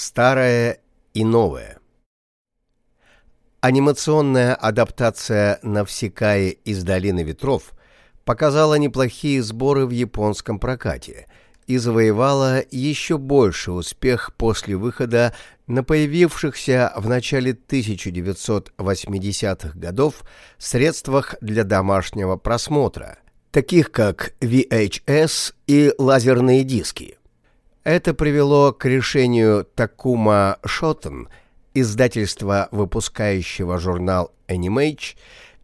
Старое и новое. Анимационная адаптация Навсекаи из «Долины ветров» показала неплохие сборы в японском прокате и завоевала еще больший успех после выхода на появившихся в начале 1980-х годов средствах для домашнего просмотра, таких как VHS и лазерные диски. Это привело к решению Такума Шотен, издательства, выпускающего журнал Animage,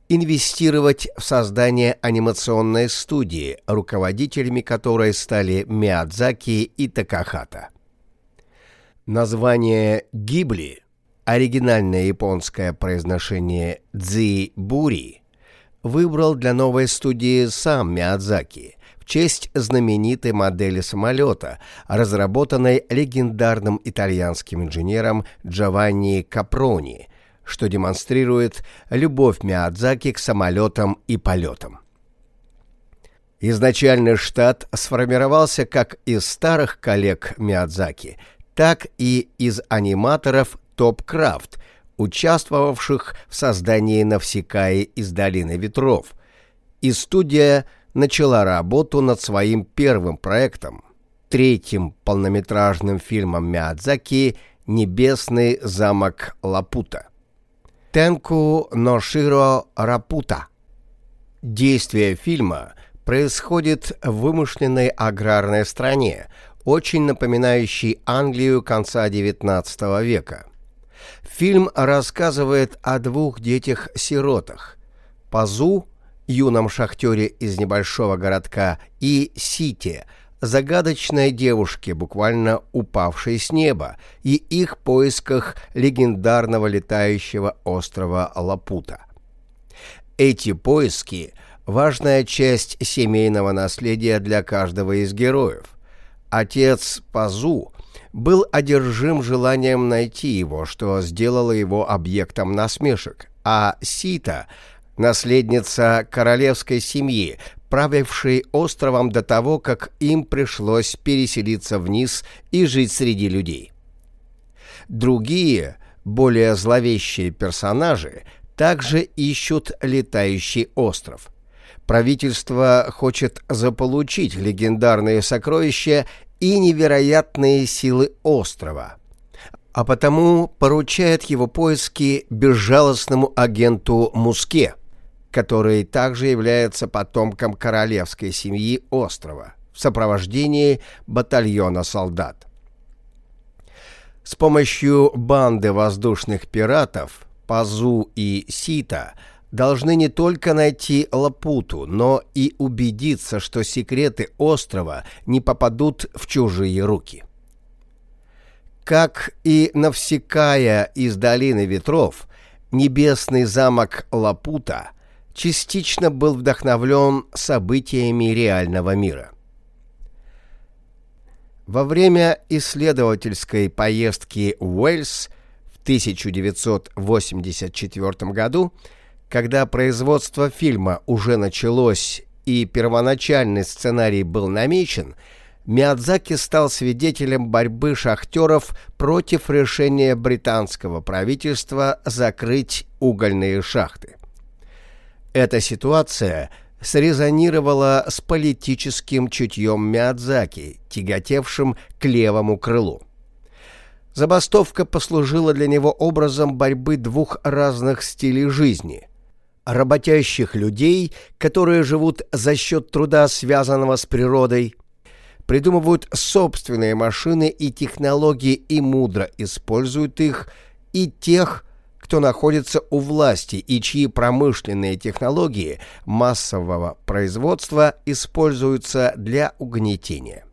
инвестировать в создание анимационной студии, руководителями которой стали Миядзаки и Такахата. Название «Гибли» оригинальное японское произношение «Дзибури» выбрал для новой студии сам Миядзаки – честь знаменитой модели самолета, разработанной легендарным итальянским инженером Джованни Капрони, что демонстрирует любовь Миядзаки к самолетам и полетам. Изначальный штат сформировался как из старых коллег Миядзаки, так и из аниматоров Топ участвовавших в создании Навсекаи из Долины Ветров, и студия начала работу над своим первым проектом, третьим полнометражным фильмом Миядзаки «Небесный замок Лапута». Тенку Ноширо Рапута. Действие фильма происходит в вымышленной аграрной стране, очень напоминающей Англию конца XIX века. Фильм рассказывает о двух детях-сиротах – Пазу юном шахтере из небольшого городка, и Сите, загадочной девушке, буквально упавшей с неба, и их поисках легендарного летающего острова Лапута. Эти поиски – важная часть семейного наследия для каждого из героев. Отец Пазу был одержим желанием найти его, что сделало его объектом насмешек, а Сита – наследница королевской семьи, правившей островом до того, как им пришлось переселиться вниз и жить среди людей. Другие, более зловещие персонажи также ищут летающий остров. Правительство хочет заполучить легендарные сокровища и невероятные силы острова – а потому поручает его поиски безжалостному агенту Муске – который также является потомком королевской семьи острова, в сопровождении батальона солдат. С помощью банды воздушных пиратов Пазу и Сита должны не только найти Лапуту, но и убедиться, что секреты острова не попадут в чужие руки. Как и Навсекая из Долины Ветров, небесный замок Лапута – частично был вдохновлен событиями реального мира. Во время исследовательской поездки в Уэльс в 1984 году, когда производство фильма уже началось и первоначальный сценарий был намечен, Миядзаки стал свидетелем борьбы шахтеров против решения британского правительства закрыть угольные шахты. Эта ситуация срезонировала с политическим чутьем Миядзаки, тяготевшим к левому крылу. Забастовка послужила для него образом борьбы двух разных стилей жизни. Работящих людей, которые живут за счет труда, связанного с природой, придумывают собственные машины и технологии и мудро используют их, и тех, кто находится у власти и чьи промышленные технологии массового производства используются для угнетения.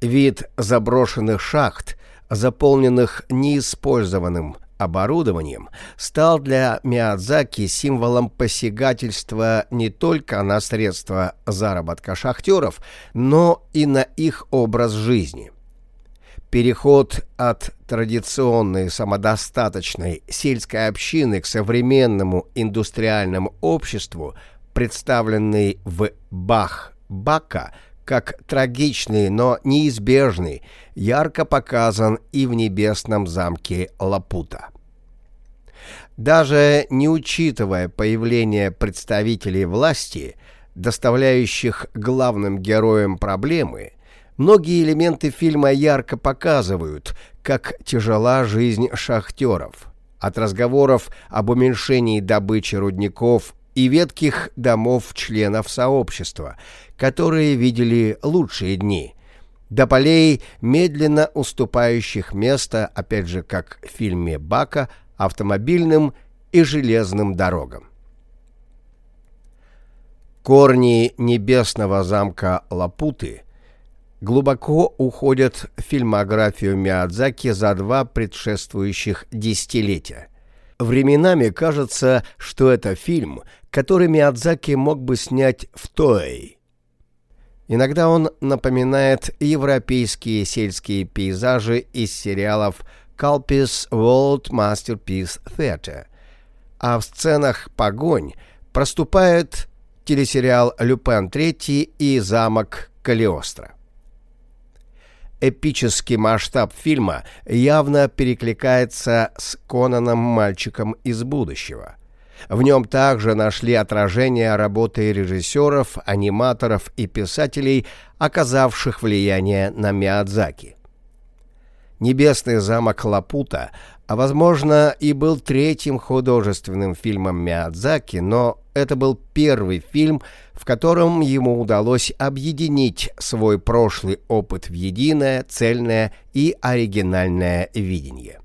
Вид заброшенных шахт, заполненных неиспользованным оборудованием, стал для Миядзаки символом посягательства не только на средства заработка шахтеров, но и на их образ жизни. Переход от традиционной самодостаточной сельской общины к современному индустриальному обществу, представленный в Бах-Бака, как трагичный, но неизбежный, ярко показан и в небесном замке Лапута. Даже не учитывая появление представителей власти, доставляющих главным героям проблемы, многие элементы фильма ярко показывают, как тяжела жизнь шахтеров. От разговоров об уменьшении добычи рудников и ветких домов членов сообщества, которые видели лучшие дни, до полей, медленно уступающих место, опять же, как в фильме Бака, автомобильным и железным дорогам. Корни небесного замка Лапуты глубоко уходят в фильмографию Миядзаки за два предшествующих десятилетия. Временами кажется, что это фильм, который Миядзаки мог бы снять в Тоэй. Иногда он напоминает европейские сельские пейзажи из сериалов Calpis World Masterpiece Theatre, а в сценах «Погонь» проступает телесериал «Люпен III» и «Замок Калиостро». Эпический масштаб фильма явно перекликается с Конаном «Мальчиком из будущего». В нем также нашли отражение работы режиссеров, аниматоров и писателей, оказавших влияние на Миядзаки. «Небесный замок Лапута», а возможно и был третьим художественным фильмом Миядзаки, но это был первый фильм, в котором ему удалось объединить свой прошлый опыт в единое, цельное и оригинальное видение.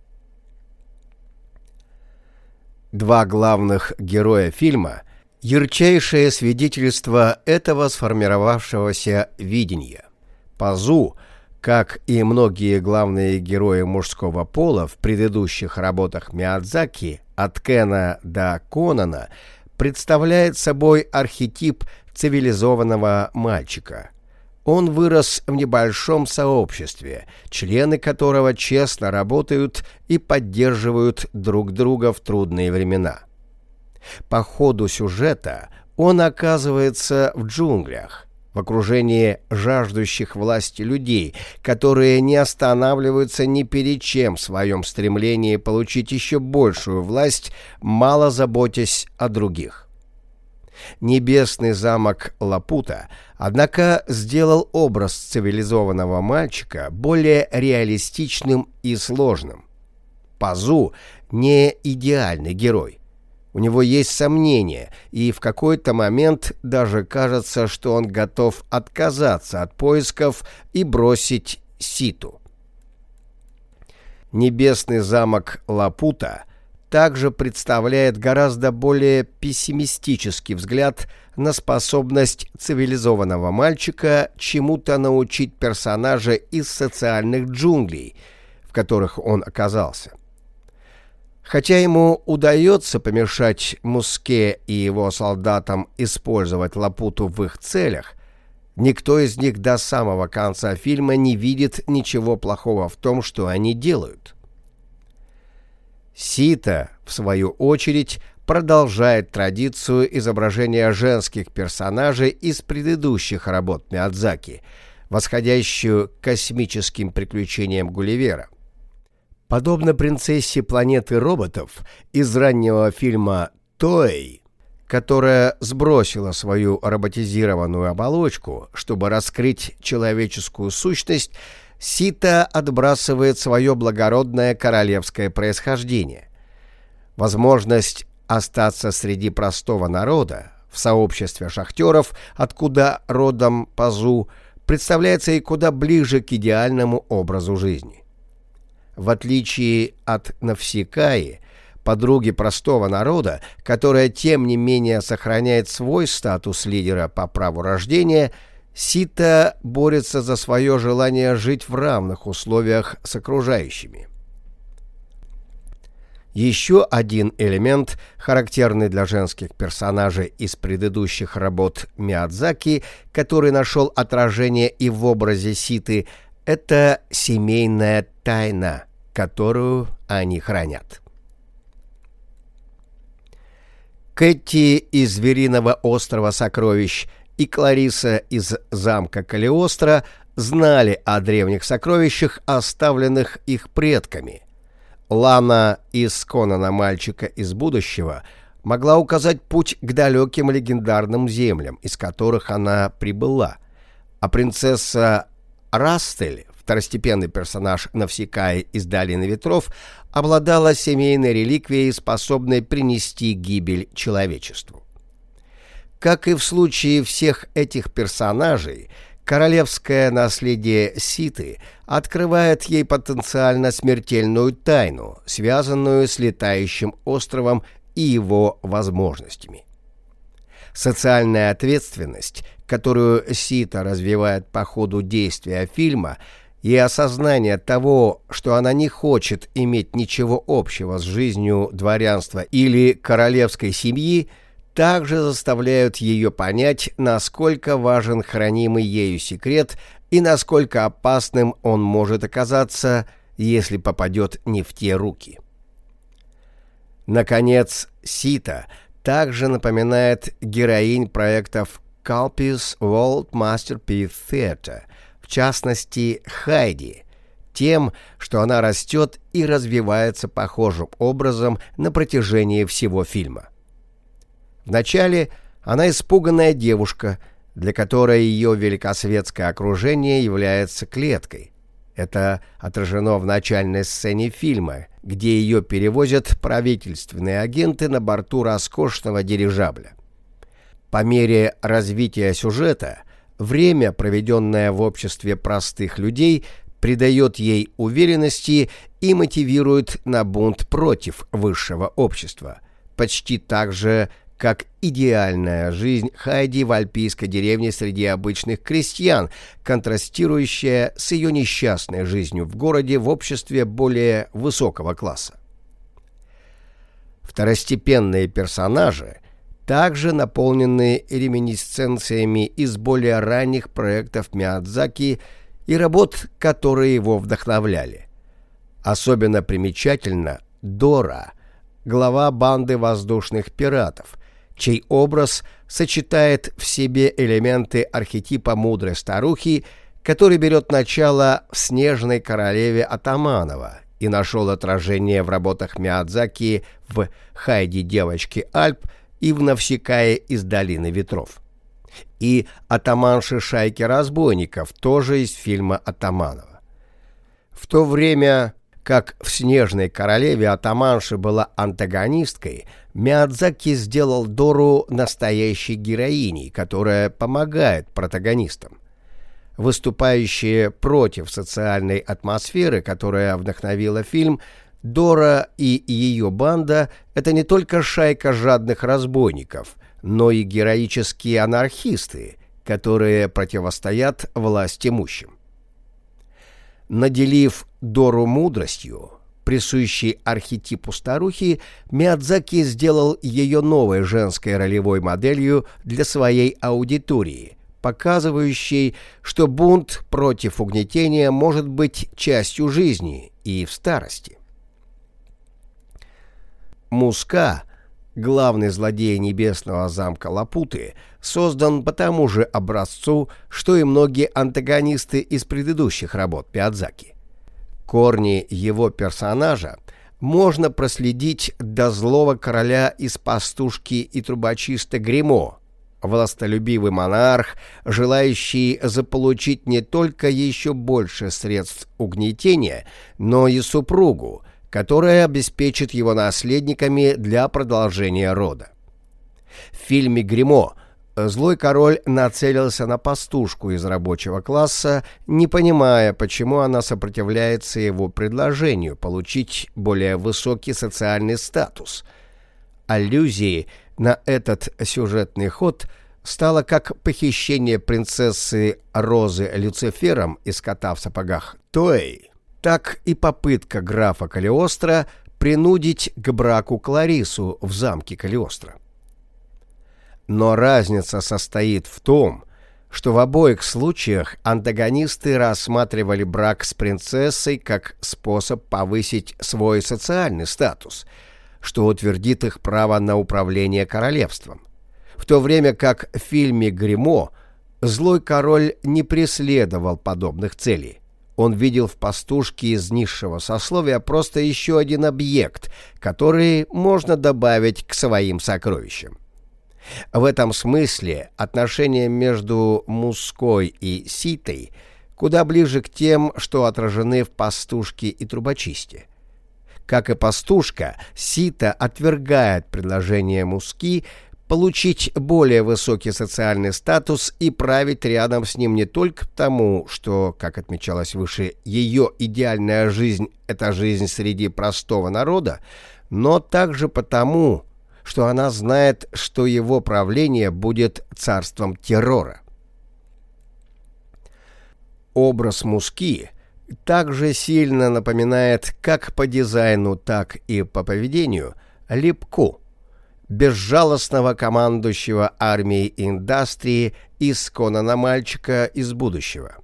Два главных героя фильма – ярчайшее свидетельство этого сформировавшегося видения. Пазу, как и многие главные герои мужского пола в предыдущих работах Миядзаки, от Кена до Конана – представляет собой архетип цивилизованного мальчика. Он вырос в небольшом сообществе, члены которого честно работают и поддерживают друг друга в трудные времена. По ходу сюжета он оказывается в джунглях, в окружении жаждущих власти людей, которые не останавливаются ни перед чем в своем стремлении получить еще большую власть, мало заботясь о других. Небесный замок Лапута, однако, сделал образ цивилизованного мальчика более реалистичным и сложным. Пазу не идеальный герой. У него есть сомнения, и в какой-то момент даже кажется, что он готов отказаться от поисков и бросить Ситу. Небесный замок Лапута также представляет гораздо более пессимистический взгляд на способность цивилизованного мальчика чему-то научить персонажа из социальных джунглей, в которых он оказался. Хотя ему удается помешать Муске и его солдатам использовать Лапуту в их целях, никто из них до самого конца фильма не видит ничего плохого в том, что они делают. Сита, в свою очередь, продолжает традицию изображения женских персонажей из предыдущих работ Миядзаки, восходящую к космическим приключениям Гулливера – Подобно принцессе планеты роботов из раннего фильма «Той», которая сбросила свою роботизированную оболочку, чтобы раскрыть человеческую сущность, Сита отбрасывает свое благородное королевское происхождение. Возможность остаться среди простого народа, в сообществе шахтеров, откуда родом Пазу, представляется ей куда ближе к идеальному образу жизни. В отличие от Навсекаи, подруги простого народа, которая тем не менее сохраняет свой статус лидера по праву рождения, Сита борется за свое желание жить в равных условиях с окружающими. Еще один элемент, характерный для женских персонажей из предыдущих работ Миядзаки, который нашел отражение и в образе Ситы, это семейная тайна – которую они хранят. Кэти из Звериного острова сокровищ и Клариса из замка Калиостро знали о древних сокровищах, оставленных их предками. Лана из Конана мальчика из будущего могла указать путь к далеким легендарным землям, из которых она прибыла, а принцесса Растель, второстепенный персонаж Навсекая из Долины Ветров, обладала семейной реликвией, способной принести гибель человечеству. Как и в случае всех этих персонажей, королевское наследие Ситы открывает ей потенциально смертельную тайну, связанную с летающим островом и его возможностями. Социальная ответственность, которую Сита развивает по ходу действия фильма, и осознание того, что она не хочет иметь ничего общего с жизнью дворянства или королевской семьи – также заставляют ее понять, насколько важен хранимый ею секрет и насколько опасным он может оказаться, если попадет не в те руки. Наконец, Сита также напоминает героинь проектов Calpis World Masterpiece Theatre, в частности Хайди, тем, что она растет и развивается похожим образом на протяжении всего фильма. Вначале она испуганная девушка, для которой ее великосветское окружение является клеткой. Это отражено в начальной сцене фильма, где ее перевозят правительственные агенты на борту роскошного дирижабля. По мере развития сюжета, время, проведенное в обществе простых людей, придает ей уверенности и мотивирует на бунт против высшего общества, почти так же, как идеальная жизнь Хайди в альпийской деревне среди обычных крестьян, контрастирующая с ее несчастной жизнью в городе в обществе более высокого класса. Второстепенные персонажи также наполнены реминисценциями из более ранних проектов Миядзаки и работ, которые его вдохновляли. Особенно примечательно Дора, глава банды воздушных пиратов, чей образ сочетает в себе элементы архетипа мудрой старухи, который берет начало в «Снежной королеве Атаманова» и нашел отражение в работах Миядзаки в «Хайди девочки Альп» и в «Навсекае из долины ветров». И атаманши шайки разбойников тоже из фильма Атаманова. В то время как в «Снежной королеве» атаманша была антагонисткой, Миядзаки сделал Дору настоящей героиней, которая помогает протагонистам. Выступающие против социальной атмосферы, которая вдохновила фильм, Дора и ее банда – это не только шайка жадных разбойников, но и героические анархисты, которые противостоят власть имущим. Наделив Дору мудростью, присущей архетипу старухи, Миядзаки сделал ее новой женской ролевой моделью для своей аудитории, показывающей, что бунт против угнетения может быть частью жизни и в старости. Муска главный злодей небесного замка Лапуты, создан по тому же образцу, что и многие антагонисты из предыдущих работ Пиадзаки. Корни его персонажа можно проследить до злого короля из пастушки и трубочиста Гримо, властолюбивый монарх, желающий заполучить не только еще больше средств угнетения, но и супругу, которая обеспечит его наследниками для продолжения рода. В фильме «Гримо» злой король нацелился на пастушку из рабочего класса, не понимая, почему она сопротивляется его предложению получить более высокий социальный статус. Аллюзией на этот сюжетный ход стало как похищение принцессы Розы Люцифером из «Кота в сапогах» Той, так и попытка графа Калиостро принудить к браку Кларису в замке Калиостро. Но разница состоит в том, что в обоих случаях антагонисты рассматривали брак с принцессой как способ повысить свой социальный статус, что утвердит их право на управление королевством. в то время как в фильме «Гримо» злой король не преследовал подобных целей. Он видел в пастушке из низшего сословия просто еще один объект, который можно добавить к своим сокровищам. В этом смысле отношения между мужской и ситой куда ближе к тем, что отражены в пастушке и трубочисте. Как и пастушка, сита отвергает предложение муски получить более высокий социальный статус и править рядом с ним не только потому, что, как отмечалось выше, ее идеальная жизнь – это жизнь среди простого народа, но также потому, что она знает, что его правление будет царством террора. Образ Муски также сильно напоминает как по дизайну, так и по поведению Липку – безжалостного командующего армией индустрии из Конана мальчика из будущего.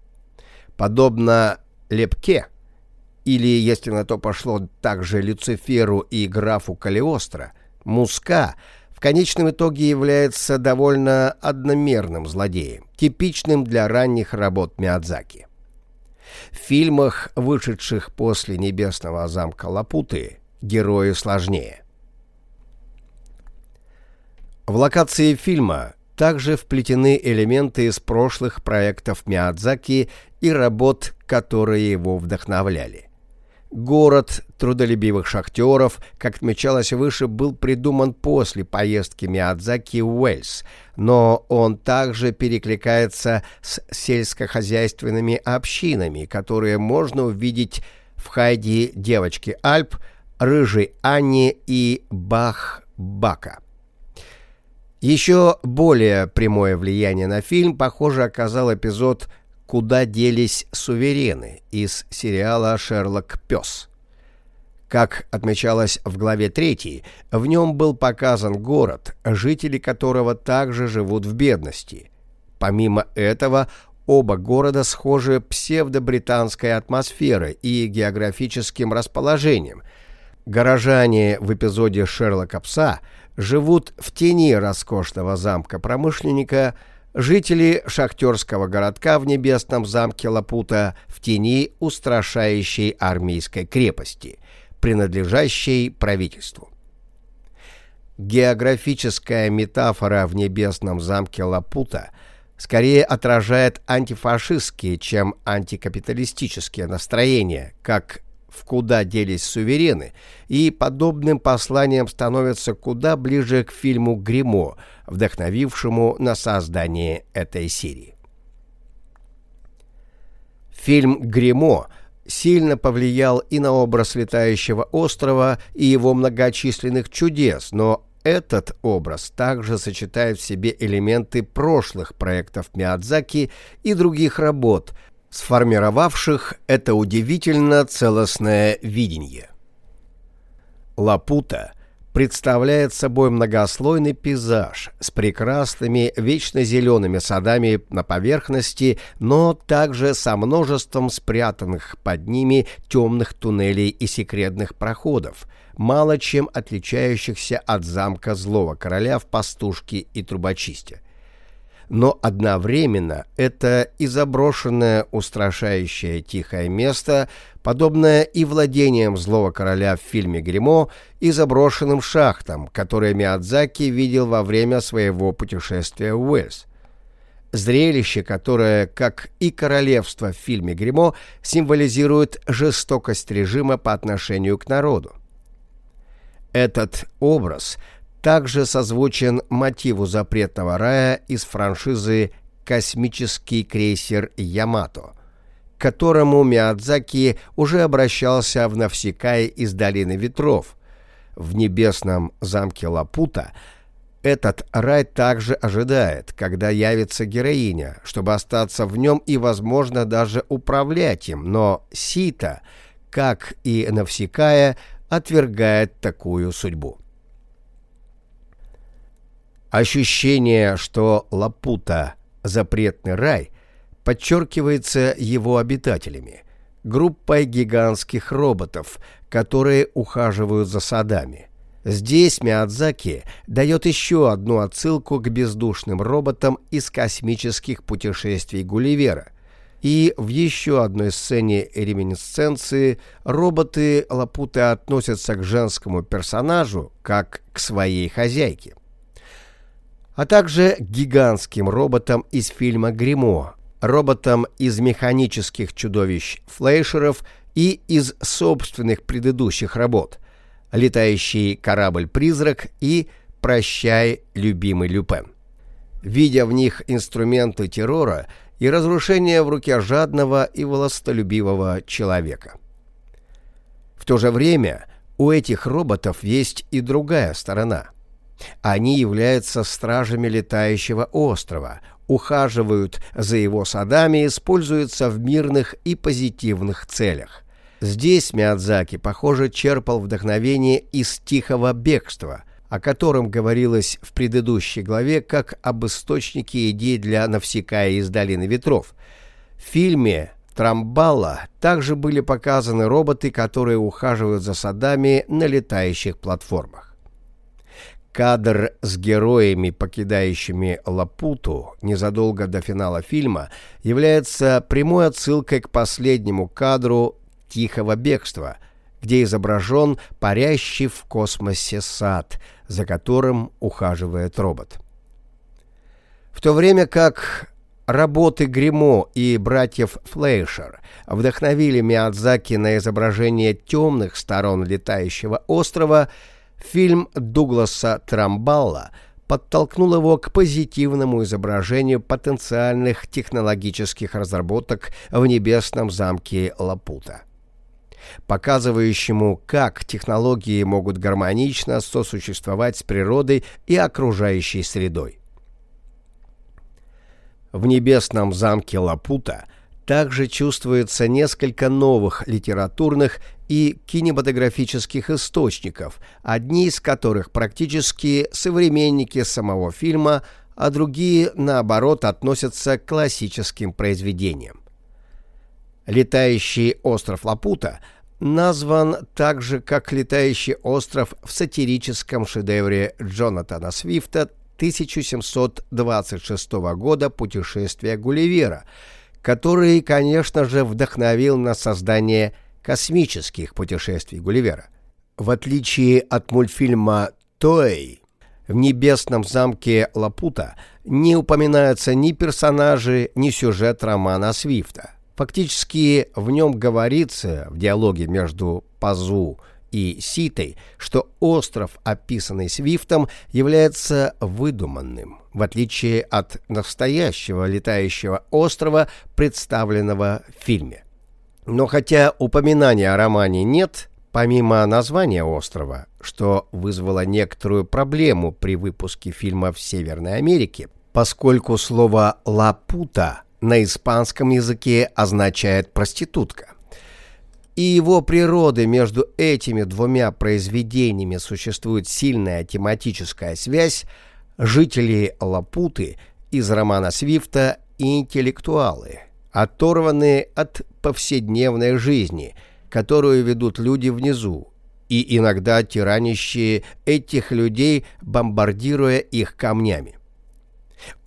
Подобно Лепке, или, если на то пошло, также Люциферу и графу Калиостро, Муска в конечном итоге является довольно одномерным злодеем, типичным для ранних работ Миядзаки. В фильмах, вышедших после «Небесного замка Лапуты», герои сложнее. В локации фильма также вплетены элементы из прошлых проектов Миядзаки и работ, которые его вдохновляли. Город трудолюбивых шахтеров, как отмечалось выше, был придуман после поездки Миядзаки в Уэльс, но он также перекликается с сельскохозяйственными общинами, которые можно увидеть в Хайди девочки Альп, Рыжей Анне и Бах-Бака. Еще более прямое влияние на фильм, похоже, оказал эпизод «Куда делись суверены» из сериала «Шерлок Пес». Как отмечалось в главе 3, в нем был показан город, жители которого также живут в бедности. Помимо этого, оба города схожи псевдобританской атмосферой и географическим расположением. Горожане в эпизоде «Шерлока Пса» живут в тени роскошного замка промышленника, жители шахтерского городка в небесном замке Лапута в тени устрашающей армейской крепости, принадлежащей правительству. Географическая метафора в небесном замке Лапута скорее отражает антифашистские, чем антикапиталистические настроения, как в куда делись суверены, и подобным посланием становится куда ближе к фильму «Гримо», вдохновившему на создание этой серии. Фильм «Гримо» сильно повлиял и на образ летающего острова и его многочисленных чудес, но этот образ также сочетает в себе элементы прошлых проектов Миядзаки и других работ, сформировавших это удивительно целостное видение. Лапута представляет собой многослойный пейзаж с прекрасными вечно зелеными садами на поверхности, но также со множеством спрятанных под ними темных туннелей и секретных проходов, мало чем отличающихся от замка Злого Короля в Пастушке и Трубочисте но одновременно это и заброшенное устрашающее тихое место, подобное и владением злого короля в фильме «Гримо», и заброшенным шахтам, которые Миядзаки видел во время своего путешествия в Уэльс. Зрелище, которое, как и королевство в фильме «Гримо», символизирует жестокость режима по отношению к народу. Этот образ – также созвучен мотиву запретного рая из франшизы «Космический крейсер Ямато», к которому Миядзаки уже обращался в Навсекае из Долины Ветров. В небесном замке Лапута этот рай также ожидает, когда явится героиня, чтобы остаться в нем и, возможно, даже управлять им, но Сита, как и Навсекая, отвергает такую судьбу. Ощущение, что Лапута – запретный рай, подчеркивается его обитателями, группой гигантских роботов, которые ухаживают за садами. Здесь Миядзаки дает еще одну отсылку к бездушным роботам из космических путешествий Гулливера. И в еще одной сцене реминисценции роботы Лапуты относятся к женскому персонажу как к своей хозяйке. А также гигантским роботам из фильма «Гримо», роботам из механических чудовищ Флейшеров и из собственных предыдущих работ – летающий корабль-призрак и «Прощай, любимый Люпен». Видя в них инструменты террора и разрушения в руке жадного и властолюбивого человека. В то же время у этих роботов есть и другая сторона. Они являются стражами летающего острова, ухаживают за его садами и используются в мирных и позитивных целях. Здесь Миядзаки, похоже, черпал вдохновение из «Тихого бегства», о котором говорилось в предыдущей главе как об источнике идей для Навсекая из «Долины ветров». В фильме Трамбалла также были показаны роботы, которые ухаживают за садами на летающих платформах. Кадр с героями, покидающими Лапуту незадолго до финала фильма, является прямой отсылкой к последнему кадру тихого бегства, где изображен парящий в космосе сад, за которым ухаживает робот. В то время как работы Гримо и братьев Флейшер вдохновили Миядзаки на изображение темных сторон летающего острова, фильм Дугласа Трамбалла подтолкнул его к позитивному изображению потенциальных технологических разработок в небесном замке Лапута показывающему, как технологии могут гармонично сосуществовать с природой и окружающей средой. В небесном замке Лапута также чувствуется несколько новых литературных и кинематографических источников, одни из которых практически современники самого фильма, а другие, наоборот, относятся к классическим произведениям. Летающий остров Лапута – назван так же, как «Летающий остров» в сатирическом шедевре Джонатана Свифта 1726 года «Путешествие Гулливера», который, конечно же, вдохновил на создание космических путешествий Гулливера. В отличие от мультфильма «Той», в небесном замке Лапута не упоминаются ни персонажи, ни сюжет романа Свифта. Фактически в нем говорится в диалоге между Пазу и Ситой, что остров, описанный Свифтом, является выдуманным, в отличие от настоящего летающего острова, представленного в фильме. Но хотя упоминания о романе нет, помимо названия острова, что вызвало некоторую проблему при выпуске фильма в Северной Америке, поскольку слово «лапута» на испанском языке означает «проститутка». И его природы между этими двумя произведениями существует сильная тематическая связь, жители Лапуты из романа Свифта интеллектуалы, оторванные от повседневной жизни, которую ведут люди внизу, и иногда тиранящие этих людей, бомбардируя их камнями.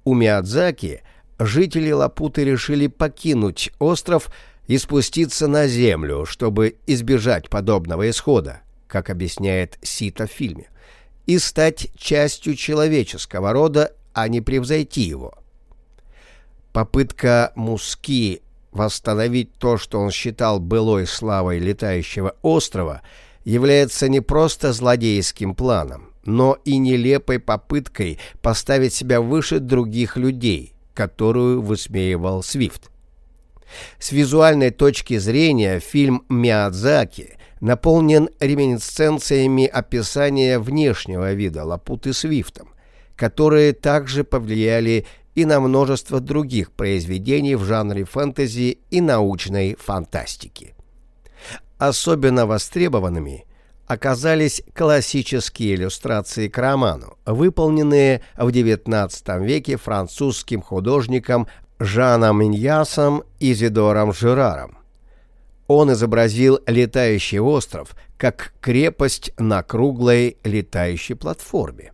У Миядзаки жители Лапуты решили покинуть остров и спуститься на землю, чтобы избежать подобного исхода, как объясняет Сита в фильме, и стать частью человеческого рода, а не превзойти его. Попытка Муски восстановить то, что он считал былой славой летающего острова, является не просто злодейским планом, но и нелепой попыткой поставить себя выше других людей – которую высмеивал Свифт. С визуальной точки зрения фильм Миядзаки наполнен реминисценциями описания внешнего вида Лапуты Свифтом, которые также повлияли и на множество других произведений в жанре фэнтези и научной фантастики. Особенно востребованными оказались классические иллюстрации к роману, выполненные в XIX веке французским художником Жаном Иньясом Зидором Жираром. Он изобразил летающий остров как крепость на круглой летающей платформе.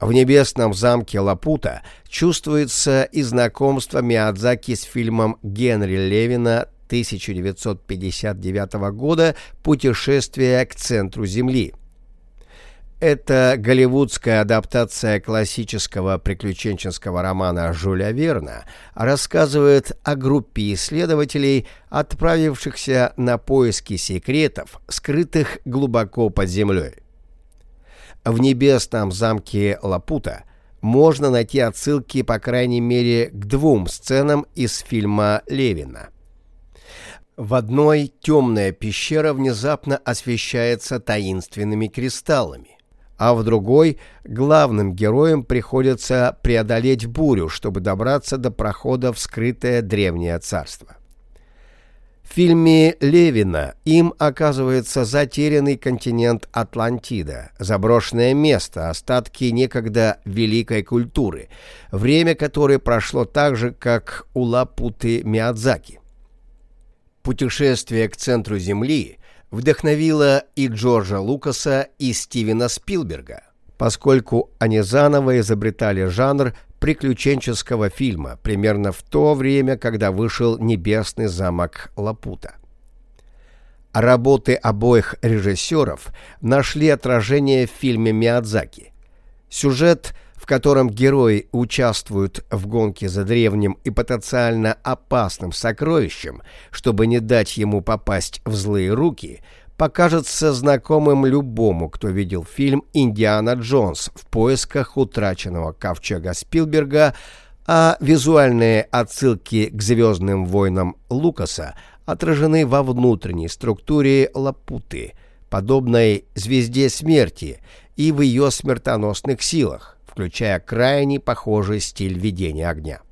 В небесном замке Лапута чувствуется и знакомство Миядзаки с фильмом Генри Левина 1959 года «Путешествие к центру Земли». Это голливудская адаптация классического приключенческого романа Жюля Верна рассказывает о группе исследователей, отправившихся на поиски секретов, скрытых глубоко под землей. В небесном замке Лапута можно найти отсылки, по крайней мере, к двум сценам из фильма Левина. В одной темная пещера внезапно освещается таинственными кристаллами а в другой главным героям приходится преодолеть бурю, чтобы добраться до прохода в скрытое древнее царство. В фильме Левина им оказывается затерянный континент Атлантида, заброшенное место, остатки некогда великой культуры, время которой прошло так же, как у Лапуты Миядзаки. Путешествие к центру Земли вдохновила и Джорджа Лукаса, и Стивена Спилберга, поскольку они заново изобретали жанр приключенческого фильма примерно в то время, когда вышел «Небесный замок Лапута». Работы обоих режиссеров нашли отражение в фильме Миядзаки. Сюжет – в котором герои участвуют в гонке за древним и потенциально опасным сокровищем, чтобы не дать ему попасть в злые руки, покажется знакомым любому, кто видел фильм «Индиана Джонс» в поисках утраченного ковчега Спилберга, а визуальные отсылки к «Звездным войнам» Лукаса отражены во внутренней структуре Лапуты, подобной «Звезде смерти» и в ее смертоносных силах включая крайне похожий стиль ведения огня.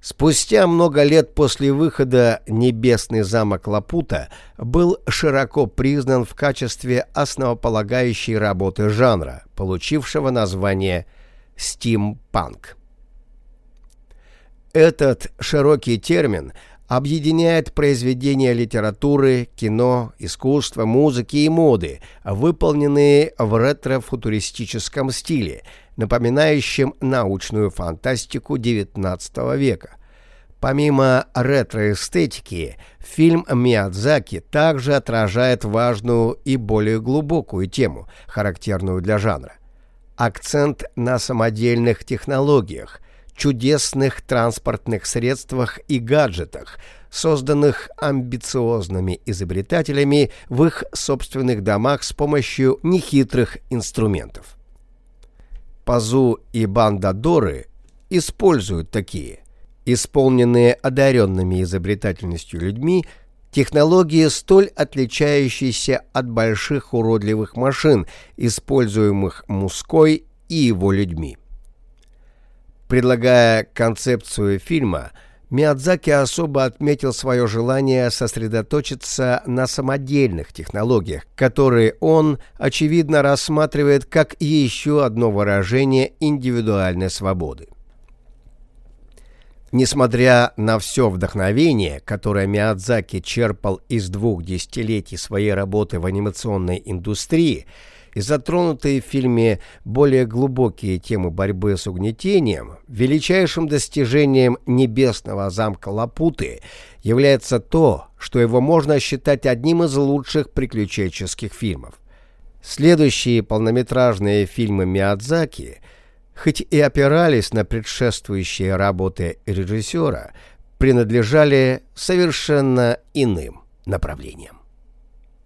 Спустя много лет после выхода «Небесный замок Лапута» был широко признан в качестве основополагающей работы жанра, получившего название «стимпанк». Этот широкий термин объединяет произведения литературы, кино, искусства, музыки и моды, выполненные в ретро-футуристическом стиле, напоминающем научную фантастику XIX века. Помимо ретро-эстетики, фильм Миядзаки также отражает важную и более глубокую тему, характерную для жанра. Акцент на самодельных технологиях, чудесных транспортных средствах и гаджетах, созданных амбициозными изобретателями в их собственных домах с помощью нехитрых инструментов. Пазу и банда Доры используют такие, исполненные одаренными изобретательностью людьми, технологии, столь отличающиеся от больших уродливых машин, используемых Муской и его людьми. Предлагая концепцию фильма, Миядзаки особо отметил свое желание сосредоточиться на самодельных технологиях, которые он, очевидно, рассматривает как еще одно выражение индивидуальной свободы. Несмотря на все вдохновение, которое Миядзаки черпал из двух десятилетий своей работы в анимационной индустрии, и затронутые в фильме более глубокие темы борьбы с угнетением, величайшим достижением небесного замка Лапуты является то, что его можно считать одним из лучших приключенческих фильмов. Следующие полнометражные фильмы Миядзаки, хоть и опирались на предшествующие работы режиссера, принадлежали совершенно иным направлениям.